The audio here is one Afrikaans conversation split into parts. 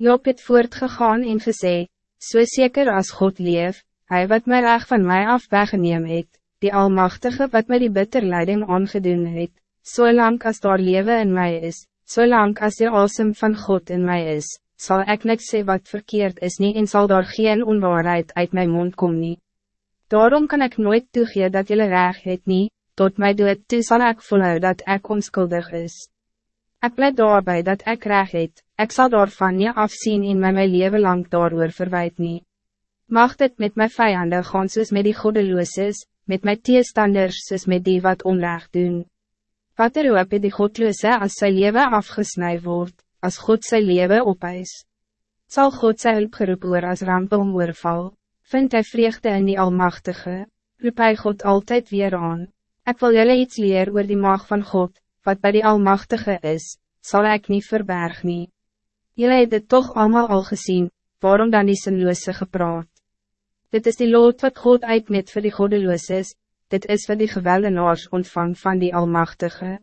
Job het voortgegaan en gesê, so zeker als God leef, hij wat mij reg van mij af weggeneem het, die Almachtige wat mij die bitterleiding aangedoen het, zolang so als daar leven in mij is, zolang so als die asem van God in mij is, zal ik niks sê wat verkeerd is niet en zal daar geen onwaarheid uit mijn mond komen. Daarom kan ik nooit toegee dat jullie reg het niet, tot mij doet toe zal ik volhouden dat ik onschuldig is. Ik blijf daarbij dat ik reg het, ik zal daarvan niet afzien in mijn leven lang daarover verwijt niet. Mag dit met mijn vijanden gaan soos met die godelooses, met mijn teestanders soos met die wat onrecht doen. Wat er ook die godloose als zijn leven afgesnij wordt, als God zijn leven opeis. Zal God zijn hulp geroep oor as ramp om oorval, vind hy vreugde in die Almachtige, roep hy God altijd weer aan. Ik wil jullie iets leren oor die macht van God, wat bij die Almachtige is, zal ik niet verbergen. nie. Jullie het dit toch allemaal al gezien, waarom dan die sinloose gepraat? Dit is die lood wat God uitmet voor die godelooses, dit is wat die geweldenaars ontvang van die Almachtige.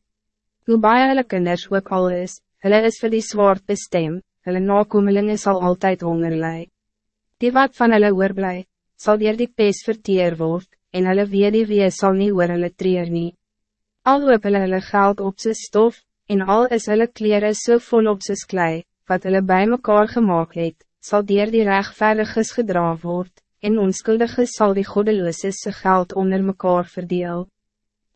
Hoe baie hulle kinders ook al is, hulle is voor die zwaard bestem, hulle nakomelinge sal altijd honger lei. Die wat van hulle oorblij, sal dier die pes verteer word, en hulle wie sal nie oor hulle treer nie. Al hoop hulle hulle geld op sy stof, en al is hulle kleren so vol op sy klei, wat hulle bij mekaar gemaakt het, sal dier die rechtvaardiges gedra word, en onskuldige sal die godeloose sy geld onder mekaar verdeel.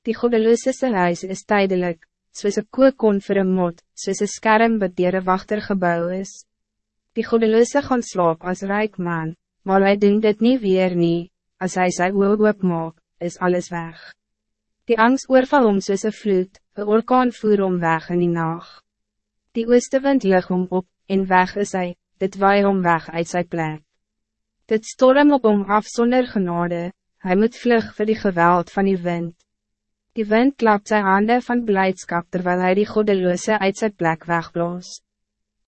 Die godeloose sy huis is tijdelijk, soos een kookon vir een mot, soos een skerm wat dier een wachter gebouw is. Die godeloose gaan slaap als rijk man, maar wij doen dit niet weer nie, als hij sy oog maak, is alles weg. Die angst oorval om soos een vloed, een orkaan voer om weg in die nacht. Die oostewind lig om op, en weg is hy, dit waai om weg uit zijn plek. Dit storm op om af zonder genade, hij moet vlug voor die geweld van die wind. Die wind klapt zijn handen van blijdschap terwijl hij die godeloze uit zijn plek wegblaast.